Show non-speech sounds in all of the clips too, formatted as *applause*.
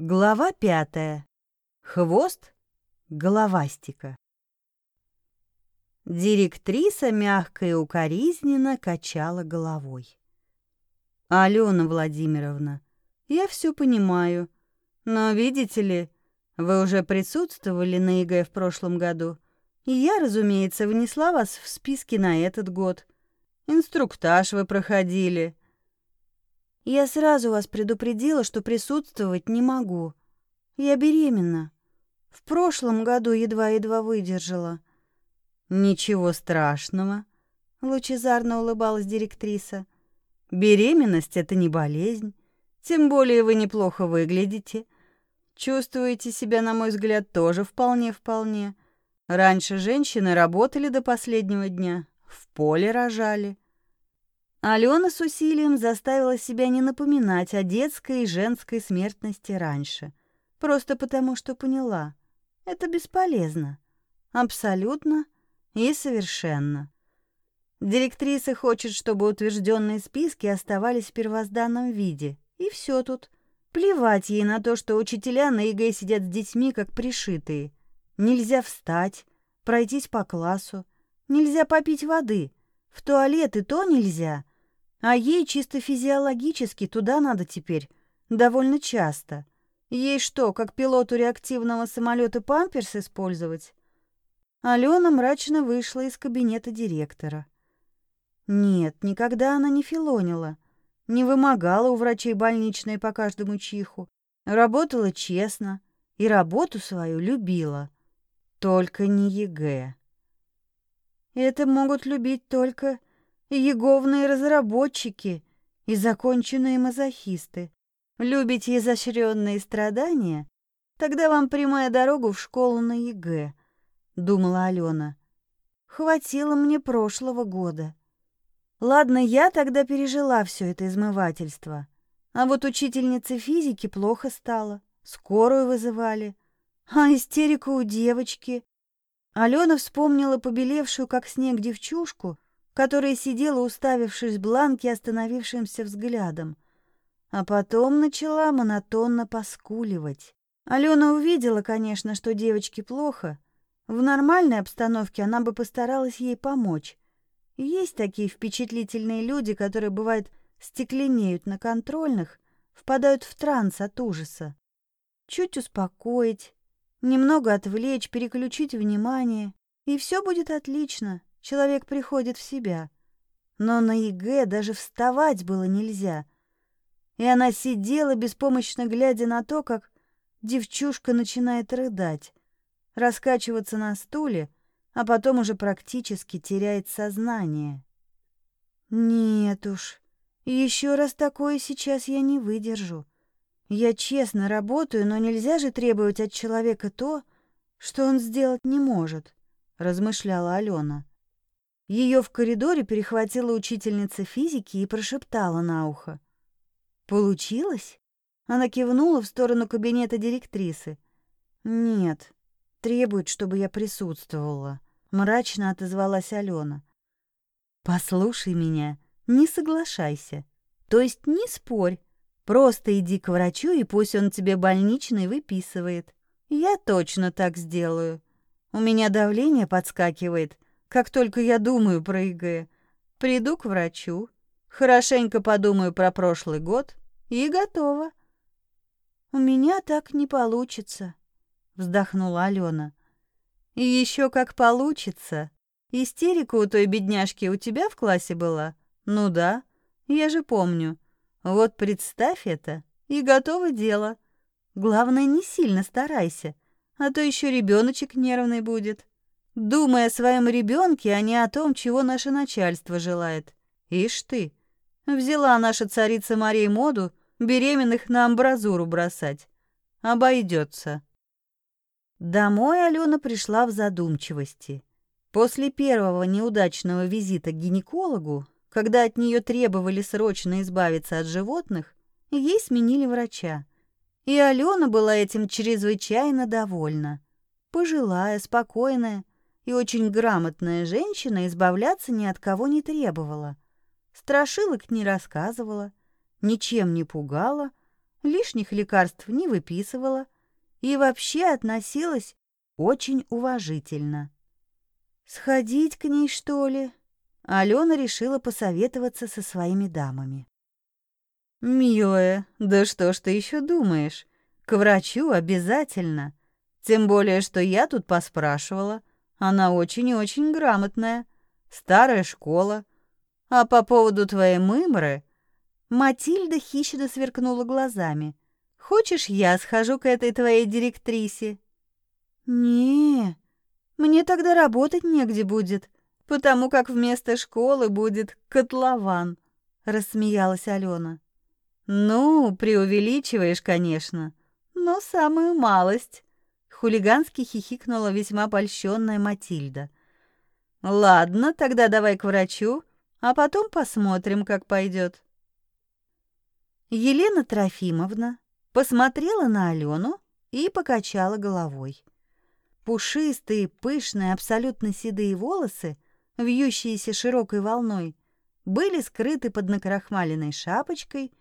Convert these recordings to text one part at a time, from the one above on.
Глава пятая. Хвост головастика. Директриса мягко и укоризненно качала головой. «Алена Владимировна, я все понимаю, но, видите ли, вы уже присутствовали на ЕГЭ в прошлом году, и я, разумеется, внесла вас в списки на этот год. Инструктаж вы проходили, я сразу вас предупредила, что присутствовать не могу. Я беременна. В прошлом году едва-едва выдержала. Ничего страшного, лучезарно улыбалась директриса. Беременность это не болезнь, тем более вы неплохо выглядите. Чувствуете себя, на мой взгляд, тоже вполне-вполне. Раньше женщины работали до последнего дня, в поле рожали. Алена с усилием заставила себя не напоминать о детской и женской смертности раньше, просто потому что поняла — это бесполезно, абсолютно и совершенно. Директриса хочет, чтобы утвержденные списки оставались в первозданном виде, и все тут. Плевать ей на то, что учителя на ЕГЭ сидят с детьми, как пришитые. Нельзя встать, пройтись по классу, нельзя попить воды, в туалет и то нельзя — а ей чисто физиологически туда надо теперь, довольно часто. Ей что, как пилоту реактивного самолета памперс использовать? Алена мрачно вышла из кабинета директора. Нет, никогда она не филонила, не вымогала у врачей больничной по каждому чиху, работала честно и работу свою любила. Только не ЕГЭ. Это могут любить только Еговные разработчики и законченные мазохисты. Любите изощренные страдания? Тогда вам прямая дорога в школу на ЕГЭ, думала Алена. Хватило мне прошлого года. Ладно, я тогда пережила все это измывательство. А вот учительнице физики плохо стало. Скорую вызывали. А истерика у девочки. Алена вспомнила побелевшую, как снег, девчушку, которая сидела, уставившись в бланке остановившимся взглядом, а потом начала монотонно поскуливать. Алена увидела, конечно, что девочке плохо. В нормальной обстановке она бы постаралась ей помочь. Есть такие впечатлительные люди, которые, бывает, стекленеют на контрольных, впадают в транс от ужаса. Чуть успокоить, немного отвлечь, переключить внимание, и все будет отлично. Человек приходит в себя. Но на ЕГЭ даже вставать было нельзя. И она сидела, беспомощно глядя на то, как девчушка начинает рыдать, раскачиваться на стуле, а потом уже практически теряет сознание. Нет уж, еще раз такое сейчас я не выдержу. Я честно работаю, но нельзя же требовать от человека то, что он сделать не может, размышляла Алена. Ее в коридоре перехватила учительница физики и прошептала на ухо. «Получилось?» Она кивнула в сторону кабинета директрисы. «Нет, требует, чтобы я присутствовала», — мрачно отозвалась Алена. «Послушай меня, не соглашайся. То есть не спорь. Просто иди к врачу, и пусть он тебе больничный выписывает. Я точно так сделаю. У меня давление подскакивает, как только я думаю про ЕГЭ, приду к врачу, хорошенько подумаю про прошлый год и готово. У меня так не получится, вздохнула Алена. И еще как получится. Истерика у той бедняжки у тебя в классе была? Ну да, я же помню. Вот представь это, и готово дело. Главное, не сильно старайся, а то еще ребеночек нервный будет. Думай о своем ребенке, а не о том, чего наше начальство желает. Ишь ты, взяла наша царица Мария моду беременных на амбразуру бросать. Обойдется. Домой Алена пришла в задумчивости. После первого неудачного визита к гинекологу, когда от нее требовали срочно избавиться от животных, ей сменили врача. И Алена была этим чрезвычайно довольна. Пожилая, спокойная, и очень грамотная женщина избавляться ни от кого не требовала. Страшилок не рассказывала, ничем не пугала, лишних лекарств не выписывала и вообще относилась очень уважительно. Сходить к ней, что ли? Алена решила посоветоваться со своими дамами. «Милая, да что ж ты еще думаешь? К врачу обязательно. Тем более, что я тут поспрашивала. Она очень и очень грамотная. Старая школа. А по поводу твоей мымры...» Матильда хищно сверкнула глазами. «Хочешь, я схожу к этой твоей директрисе?» «Не, мне тогда работать негде будет, потому как вместо школы будет котлован», — рассмеялась Алена. «Ну, преувеличиваешь, конечно, но самую малость», — хулигански хихикнула весьма польщенная Матильда. «Ладно, тогда давай к врачу, а потом посмотрим, как пойдет». Елена Трофимовна посмотрела на Алену и покачала головой. Пушистые, пышные, абсолютно седые волосы, вьющиеся широкой волной, были скрыты под накрахмаленной шапочкой,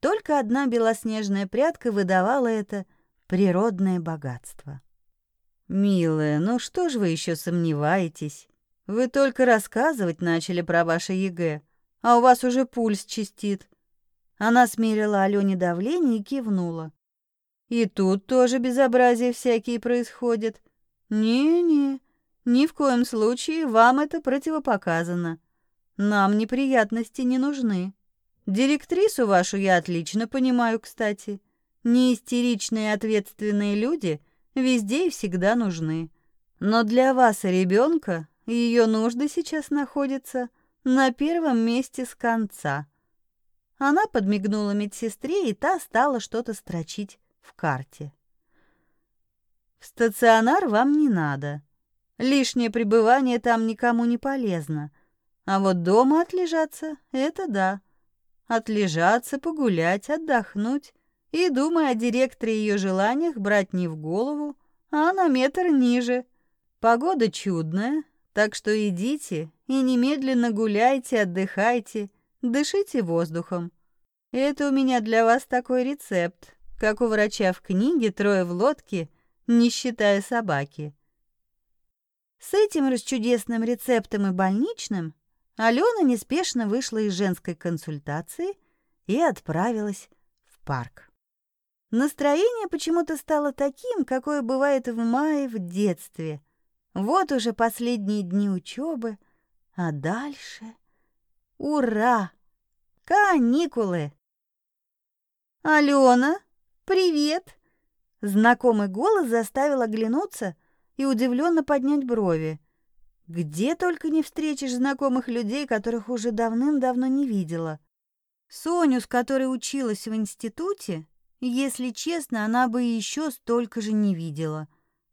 только одна белоснежная прядка выдавала это природное богатство. «Милая, ну что ж вы еще сомневаетесь? Вы только рассказывать начали про ваше ЕГЭ, а у вас уже пульс частит. Она смерила Алёне давление и кивнула. И тут тоже безобразия всякие происходят. Не-не, ни в коем случае вам это противопоказано. Нам неприятности не нужны. Директрису вашу я отлично понимаю, кстати. Неистеричные ответственные люди везде и всегда нужны. Но для вас и ребенка ее нужды сейчас находятся на первом месте с конца. Она подмигнула медсестре, и та стала что-то строчить в карте. В стационар вам не надо. Лишнее пребывание там никому не полезно. А вот дома отлежаться — это да. Отлежаться, погулять, отдохнуть и, думая о директоре и ее желаниях, брать не в голову, а на метр ниже. Погода чудная, так что идите и немедленно гуляйте, отдыхайте, Дышите воздухом. Это у меня для вас такой рецепт, как у врача в книге «Трое в лодке», не считая собаки. С этим расчудесным рецептом и больничным Алена неспешно вышла из женской консультации и отправилась в парк. Настроение почему-то стало таким, какое бывает в мае в детстве. Вот уже последние дни учебы, а дальше... Ура! Каникулы! «Алена, привет!» Знакомый голос заставил оглянуться и удивленно поднять брови. Где только не встретишь знакомых людей, которых уже давным-давно не видела. Соню, с которой училась в институте, если честно, она бы еще столько же не видела.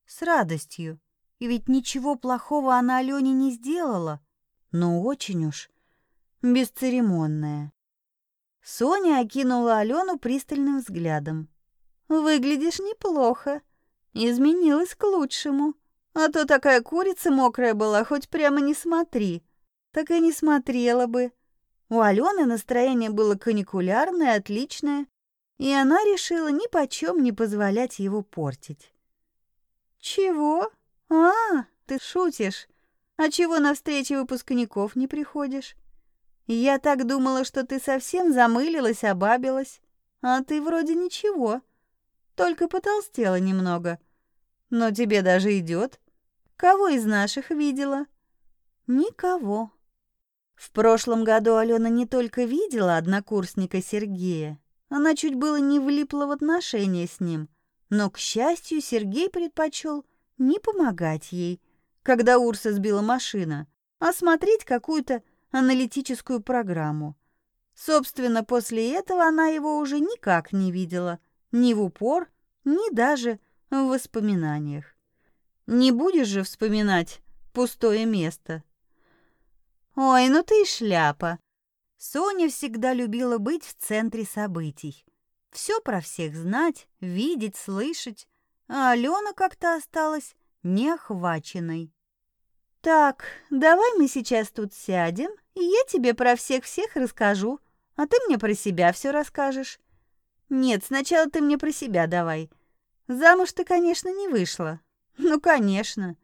С радостью. И ведь ничего плохого она Алене не сделала. Но очень уж бесцеремонная. Соня окинула Алену пристальным взглядом. «Выглядишь неплохо. Изменилась к лучшему. А то такая курица мокрая была, хоть прямо не смотри. Так и не смотрела бы». У Алены настроение было каникулярное, отличное, и она решила ни почем не позволять его портить. «Чего? А, ты шутишь. А чего на встрече выпускников не приходишь? Я так думала, что ты совсем замылилась, обабилась. А ты вроде ничего. Только потолстела немного. Но тебе даже идет. Кого из наших видела? Никого. В прошлом году Алена не только видела однокурсника Сергея, она чуть было не влипла в отношения с ним. Но, к счастью, Сергей предпочел не помогать ей, когда Урса сбила машина, а смотреть какую-то аналитическую программу. Собственно, после этого она его уже никак не видела, ни в упор, ни даже в воспоминаниях. Не будешь же вспоминать пустое место. Ой, ну ты и шляпа. Соня всегда любила быть в центре событий. Все про всех знать, видеть, слышать, а Алена как-то осталась неохваченной. Так, давай мы сейчас тут сядем и я тебе про всех-всех расскажу, а ты мне про себя все расскажешь. Нет, сначала ты мне про себя давай. Замуж ты, конечно, не вышла. Ну, конечно.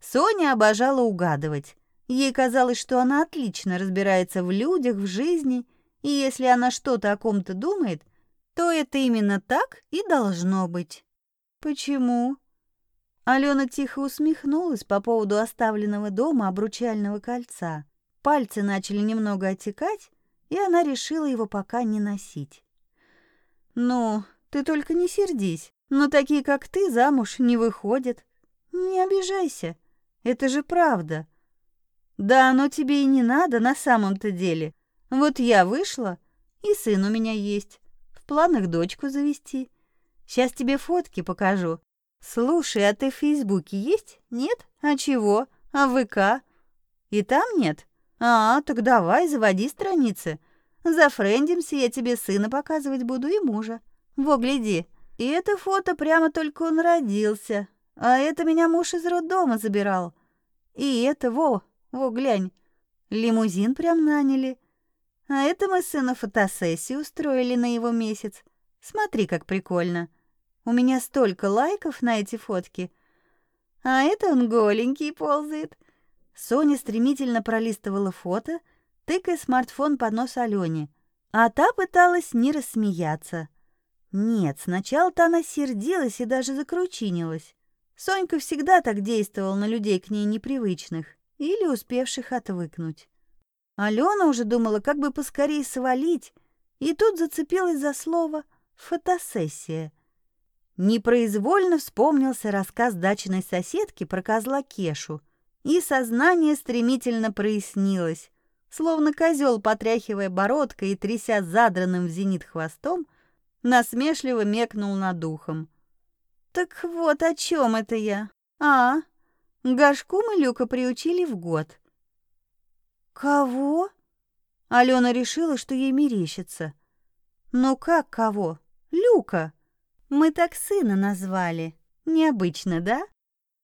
Соня обожала угадывать. Ей казалось, что она отлично разбирается в людях, в жизни, и если она что-то о ком-то думает, то это именно так и должно быть. Почему? Алена тихо усмехнулась по поводу оставленного дома обручального кольца. Пальцы начали немного отекать, и она решила его пока не носить. «Ну, ты только не сердись, но такие, как ты, замуж не выходят. Не обижайся, это же правда. Да оно тебе и не надо на самом-то деле. Вот я вышла, и сын у меня есть. В планах дочку завести. Сейчас тебе фотки покажу. Слушай, а ты в Фейсбуке есть? Нет? А чего? А в ВК? И там нет? А, так давай, заводи страницы. Зафрендимся, я тебе сына показывать буду и мужа. Во, гляди. И это фото прямо только он родился. А это меня муж из роддома забирал. И это, во, во, глянь. Лимузин прям наняли. А это мы сына фотосессию устроили на его месяц. Смотри, как прикольно. У меня столько лайков на эти фотки. А это он голенький ползает. Соня стремительно пролистывала фото, тыкая смартфон под нос Алёне, а та пыталась не рассмеяться. Нет, сначала-то она сердилась и даже закручинилась. Сонька всегда так действовала на людей к ней непривычных или успевших отвыкнуть. Алена уже думала, как бы поскорее свалить, и тут зацепилась за слово «фотосессия». Непроизвольно вспомнился рассказ дачной соседки про козла Кешу, и сознание стремительно прояснилось. Словно козел, потряхивая бородкой и тряся задранным в зенит хвостом, насмешливо мекнул над духом. «Так вот о чем это я? А, Гашку мы Люка приучили в год». «Кого?» Алена решила, что ей мерещится. «Ну как кого? Люка. Мы так сына назвали. Необычно, да?»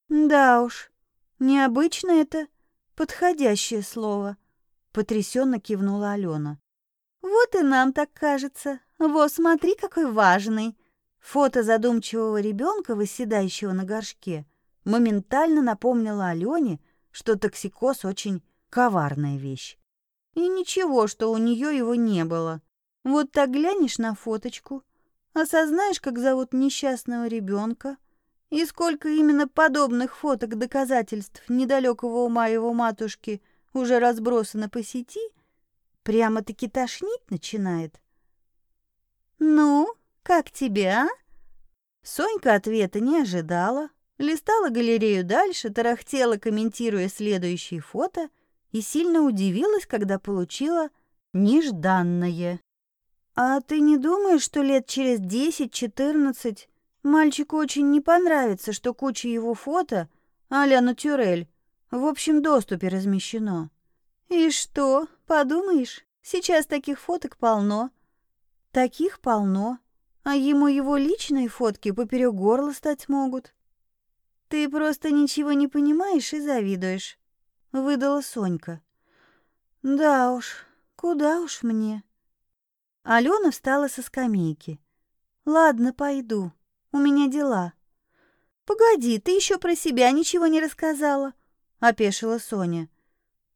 «Да уж, необычно это подходящее слово», — потрясенно кивнула Алена. «Вот и нам так кажется. Во, смотри, какой важный!» Фото задумчивого ребенка, восседающего на горшке, моментально напомнило Алене, что токсикоз очень коварная вещь. И ничего, что у нее его не было. Вот так глянешь на фоточку, осознаешь, как зовут несчастного ребенка, и сколько именно подобных фоток доказательств недалекого ума его матушки уже разбросано по сети, прямо-таки тошнить начинает. «Ну, как тебе, а?» Сонька ответа не ожидала, листала галерею дальше, тарахтела, комментируя следующие фото, и сильно удивилась, когда получила нежданное. «А ты не думаешь, что лет через десять-четырнадцать мальчику очень не понравится, что куча его фото а-ля натюрель в общем доступе размещено?» «И что, подумаешь, сейчас таких фоток полно». Таких полно, а ему его личные фотки поперек горла стать могут. Ты просто ничего не понимаешь и завидуешь, выдала Сонька. Да уж, куда уж мне. Алена встала со скамейки. Ладно, пойду. У меня дела. Погоди, ты еще про себя ничего не рассказала, опешила Соня.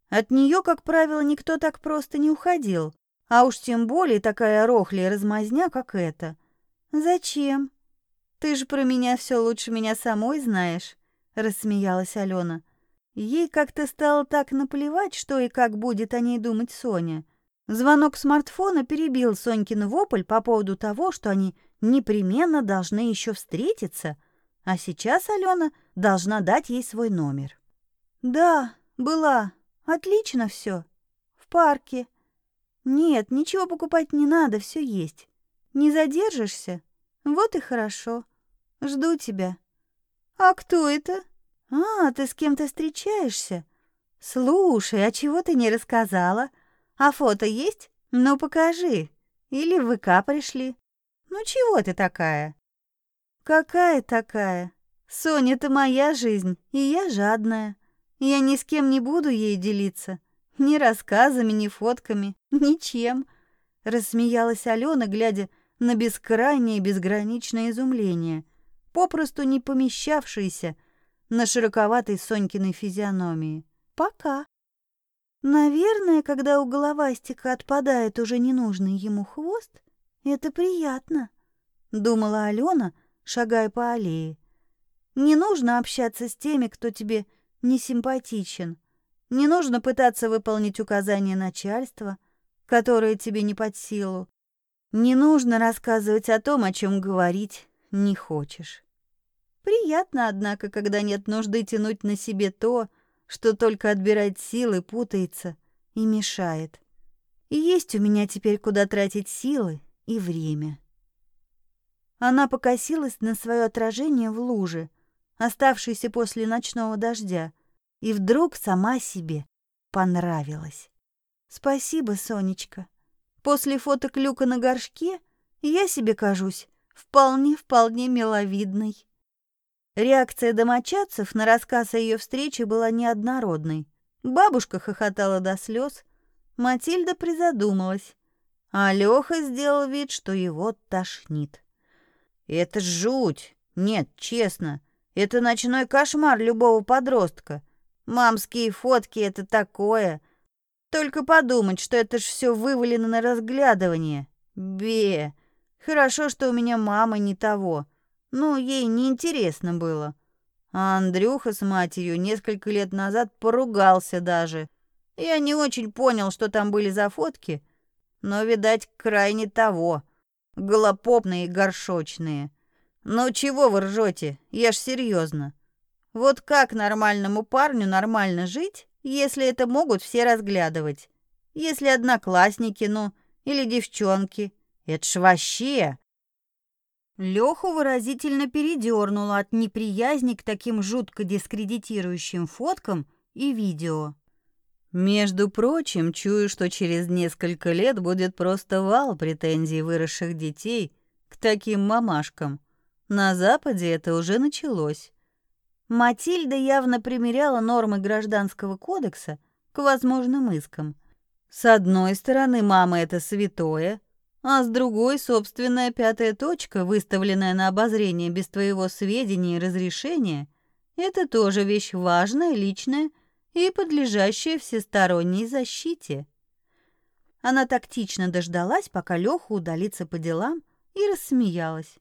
От нее, как правило, никто так просто не уходил. А уж тем более такая рохля размазня, как эта. Зачем? Ты же про меня все лучше меня самой знаешь, рассмеялась Алена. Ей как-то стало так наплевать, что и как будет о ней думать Соня. Звонок смартфона перебил Сонькин вопль по поводу того, что они непременно должны еще встретиться, а сейчас Алена должна дать ей свой номер. Да, была. Отлично все. В парке. Нет, ничего покупать не надо, все есть. Не задержишься? Вот и хорошо. Жду тебя. А кто это? А, ты с кем-то встречаешься? Слушай, а чего ты не рассказала? А фото есть? Ну, покажи. Или в ВК пришли. Ну, чего ты такая? Какая такая? Соня, это моя жизнь, и я жадная. Я ни с кем не буду ей делиться. Ни рассказами, ни фотками, ничем. Рассмеялась Алена, глядя на бескрайнее безграничное изумление, попросту не помещавшееся на широковатой Сонькиной физиономии. Пока. Наверное, когда у головастика отпадает уже ненужный ему хвост, это приятно, думала Алена, шагая по аллее. Не нужно общаться с теми, кто тебе не симпатичен. Не нужно пытаться выполнить указания начальства, которые тебе не под силу. Не нужно рассказывать о том, о чем говорить не хочешь. Приятно, однако, когда нет нужды тянуть на себе то, что только отбирает силы, путается и мешает. И есть у меня теперь куда тратить силы и время. Она покосилась на свое отражение в луже, оставшейся после ночного дождя, и вдруг сама себе понравилась. Спасибо, Сонечка. После фоток Люка на горшке я себе кажусь вполне-вполне миловидной. Реакция домочадцев на рассказ о ее встрече была неоднородной. Бабушка хохотала до слез, Матильда призадумалась, а Леха сделал вид, что его тошнит. «Это жуть! Нет, честно, это ночной кошмар любого подростка. Мамские фотки — это такое. Только подумать, что это ж все вывалено на разглядывание. Бе! Хорошо, что у меня мама не того». Ну, ей неинтересно было. А Андрюха с матерью несколько лет назад поругался даже. Я не очень понял, что там были за фотки, но, видать, крайне того. Голопопные и горшочные. Ну чего вы ржете? Я ж серьезно. Вот как нормальному парню нормально жить, если это могут все разглядывать? Если одноклассники, ну, или девчонки. Это ж вообще... Леху выразительно передернуло от неприязни к таким жутко дискредитирующим фоткам и видео. Между прочим, чую, что через несколько лет будет просто вал претензий выросших детей к таким мамашкам. На Западе это уже началось. Матильда явно примеряла нормы гражданского кодекса к возможным искам. С одной стороны, мама — это святое, а с другой собственная пятая точка, выставленная на обозрение без твоего сведения и разрешения, это тоже вещь важная, личная и подлежащая всесторонней защите. Она тактично дождалась, пока Лёха удалится по делам, и рассмеялась.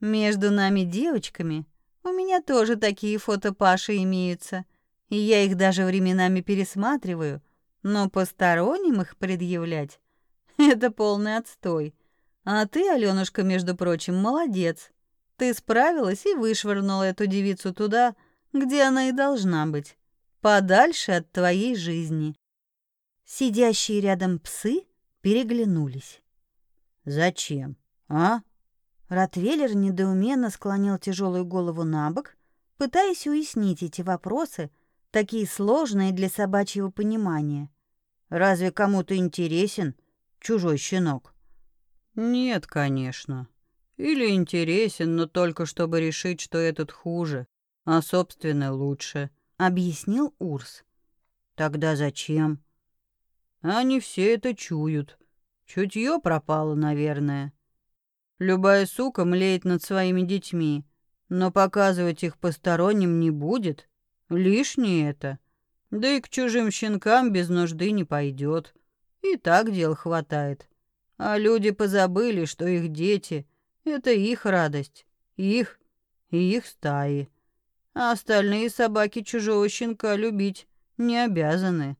Между нами девочками у меня тоже такие фото Паши имеются, и я их даже временами пересматриваю, но посторонним их предъявлять *laughs* Это полный отстой. А ты, Алёнушка, между прочим, молодец. Ты справилась и вышвырнула эту девицу туда, где она и должна быть, подальше от твоей жизни. Сидящие рядом псы переглянулись. Зачем? А? Ротвейлер недоуменно склонил тяжелую голову на бок, пытаясь уяснить эти вопросы, такие сложные для собачьего понимания. Разве кому-то интересен чужой щенок? Нет, конечно. Или интересен, но только чтобы решить, что этот хуже, а собственный лучше, объяснил Урс. Тогда зачем? Они все это чуют. Чутье пропало, наверное. Любая сука млеет над своими детьми, но показывать их посторонним не будет. Лишнее это. Да и к чужим щенкам без нужды не пойдет. И так дел хватает. А люди позабыли, что их дети — это их радость, их и их стаи. А остальные собаки чужого щенка любить не обязаны.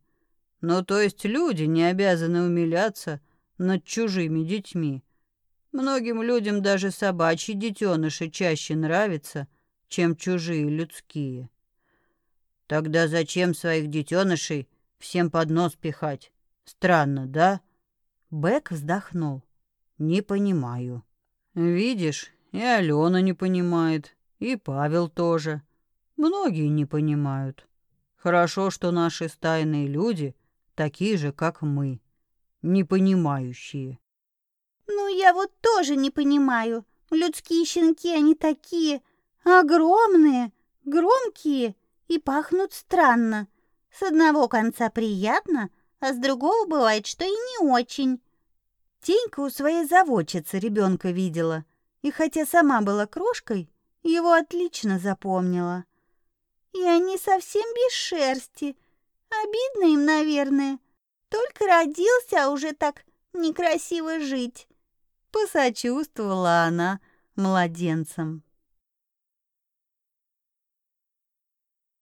Ну, то есть люди не обязаны умиляться над чужими детьми. Многим людям даже собачьи детеныши чаще нравятся, чем чужие людские. Тогда зачем своих детенышей всем под нос пихать? Странно, да? Бэк вздохнул. Не понимаю. Видишь, и Алена не понимает, и Павел тоже. Многие не понимают. Хорошо, что наши стайные люди такие же, как мы, непонимающие. Ну, я вот тоже не понимаю. Людские щенки, они такие огромные, громкие и пахнут странно. С одного конца приятно, а с другого бывает, что и не очень. частенько у своей заводчицы ребенка видела, и хотя сама была крошкой, его отлично запомнила. И они совсем без шерсти. Обидно им, наверное. Только родился, а уже так некрасиво жить. Посочувствовала она младенцам.